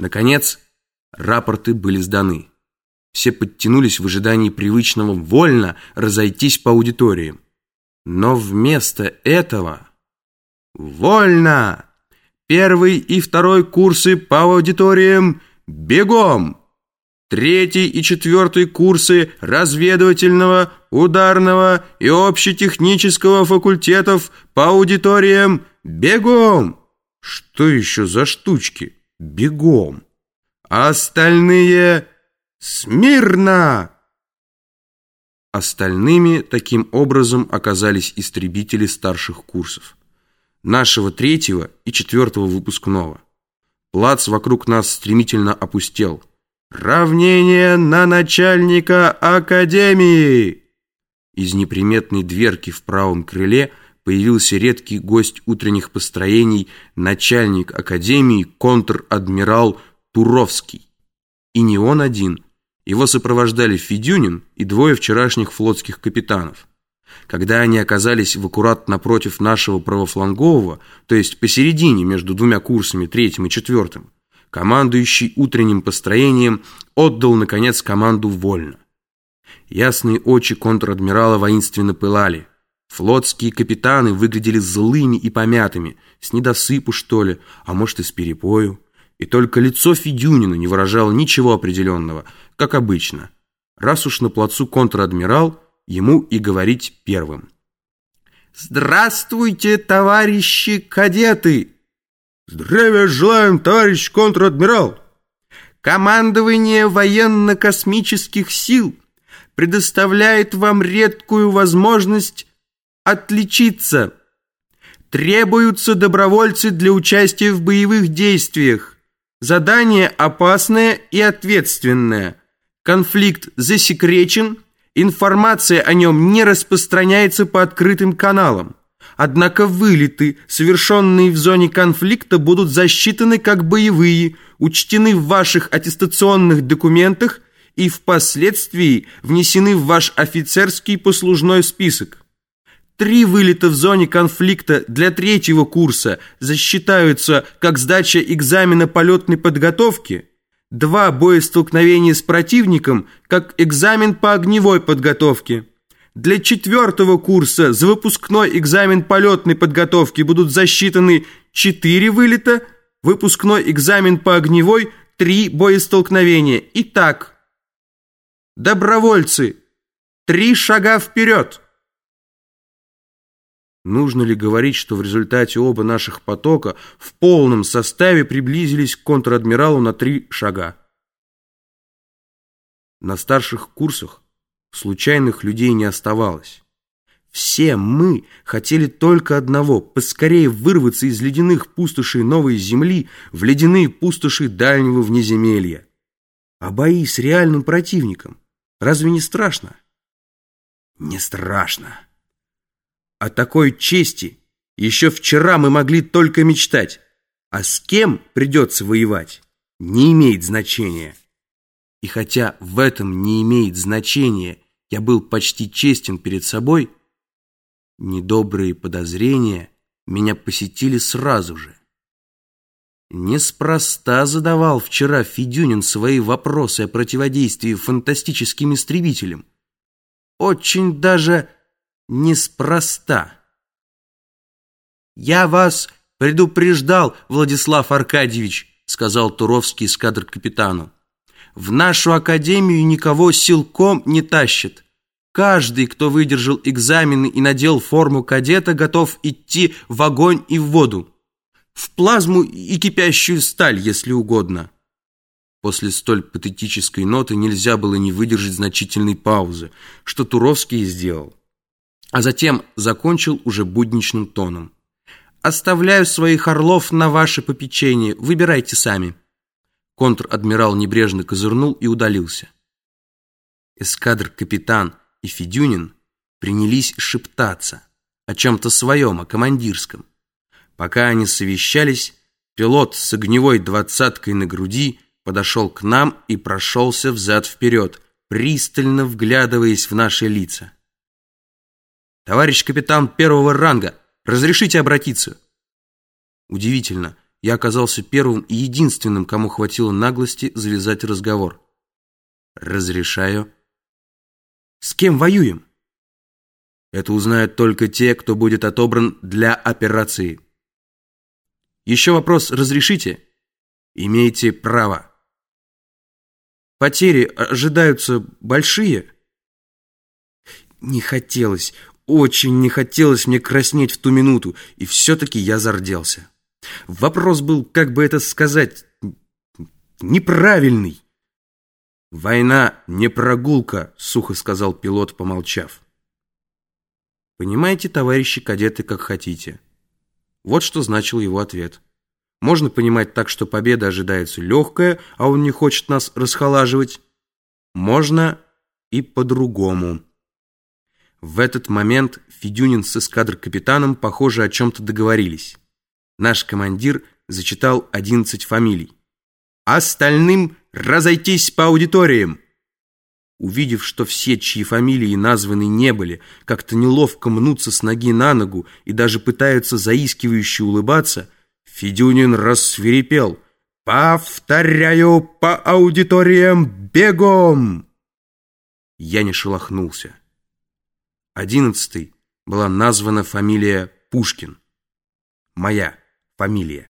Наконец, рапорты были сданы. Все подтянулись в ожидании привычного вольно разойтись по аудиториям. Но вместо этого... Вольно! Первый и второй курсы по аудиториям бегом! Третий и четвертый курсы разведывательного, ударного и общетехнического факультетов по аудиториям бегом! Что еще за штучки? Бегом! Остальные смирно! Остальными таким образом оказались истребители старших курсов. Нашего третьего и четвертого выпускного. Плац вокруг нас стремительно опустел. «Равнение на начальника академии!» Из неприметной дверки в правом крыле появился редкий гость утренних построений, начальник академии, контр-адмирал Туровский. И не он один – его сопровождали Федюнин и двое вчерашних флотских капитанов. Когда они оказались в аккурат напротив нашего правофлангового, то есть посередине между двумя курсами, третьим и четвертым, командующий утренним построением отдал, наконец, команду вольно. Ясные очи контр-адмирала воинственно пылали. Флотские капитаны выглядели злыми и помятыми, с недосыпу, что ли, а может и с перепою. И только лицо Федюнина не выражало ничего определенного, как обычно. Раз уж на плацу контр-адмирал, ему и говорить первым. «Здравствуйте, товарищи кадеты!» «Здравия желаем, товарищ контр-адмирал!» «Командование военно-космических сил предоставляет вам редкую возможность отличиться. Требуются добровольцы для участия в боевых действиях. Задание опасное и ответственное. Конфликт засекречен, информация о нем не распространяется по открытым каналам. Однако вылеты, совершенные в зоне конфликта, будут засчитаны как боевые, учтены в ваших аттестационных документах и впоследствии внесены в ваш офицерский послужной список. Три вылета в зоне конфликта для третьего курса засчитаются как сдача экзамена полетной подготовки, два боестолкновения с противником как экзамен по огневой подготовке. Для четвертого курса за выпускной экзамен полетной подготовки будут засчитаны четыре вылета, выпускной экзамен по огневой – три боестолкновения. Итак, добровольцы, три шага вперед! Нужно ли говорить, что в результате оба наших потока в полном составе приблизились к контр-адмиралу на три шага? На старших курсах случайных людей не оставалось. Все мы хотели только одного – поскорее вырваться из ледяных пустошей новой земли в ледяные пустоши дальнего внеземелья. А бои с реальным противником разве не страшно? Не страшно. О такой чести еще вчера мы могли только мечтать. А с кем придется воевать, не имеет значения. И хотя в этом не имеет значения, я был почти честен перед собой, недобрые подозрения меня посетили сразу же. Неспроста задавал вчера Федюнин свои вопросы о противодействии фантастическим истребителям. Очень даже неспроста. «Я вас предупреждал, Владислав Аркадьевич», сказал Туровский эскадр капитану. «В нашу академию никого силком не тащат. Каждый, кто выдержал экзамены и надел форму кадета, готов идти в огонь и в воду. В плазму и кипящую сталь, если угодно». После столь патетической ноты нельзя было не выдержать значительной паузы, что Туровский и сделал а затем закончил уже будничным тоном. «Оставляю своих орлов на ваше попечение, выбирайте сами». Контр-адмирал небрежно козырнул и удалился. Эскадр-капитан и Федюнин принялись шептаться о чем-то своем, о командирском. Пока они совещались, пилот с огневой двадцаткой на груди подошел к нам и прошелся взад-вперед, пристально вглядываясь в наши лица. «Товарищ капитан первого ранга, разрешите обратиться?» Удивительно, я оказался первым и единственным, кому хватило наглости завязать разговор. «Разрешаю». «С кем воюем?» Это узнают только те, кто будет отобран для операции. Еще вопрос разрешите? Имеете право. Потери ожидаются большие? Не хотелось, очень не хотелось мне краснеть в ту минуту, и все-таки я зарделся. Вопрос был, как бы это сказать, неправильный. «Война не прогулка», — сухо сказал пилот, помолчав. Понимаете, товарищи кадеты, как хотите. Вот что значил его ответ. Можно понимать так, что победа ожидается легкая, а он не хочет нас расхолаживать. Можно и по-другому. В этот момент Федюнин с эскадр-капитаном, похоже, о чем-то договорились. Наш командир зачитал 11 фамилий. «Остальным разойтись по аудиториям!» Увидев, что все, чьи фамилии названы не были, как-то неловко мнутся с ноги на ногу и даже пытаются заискивающе улыбаться, Федюнин рассверепел. «Повторяю, по аудиториям бегом!» Я не шелохнулся. Одиннадцатый была названа фамилия Пушкин. Моя фамилия.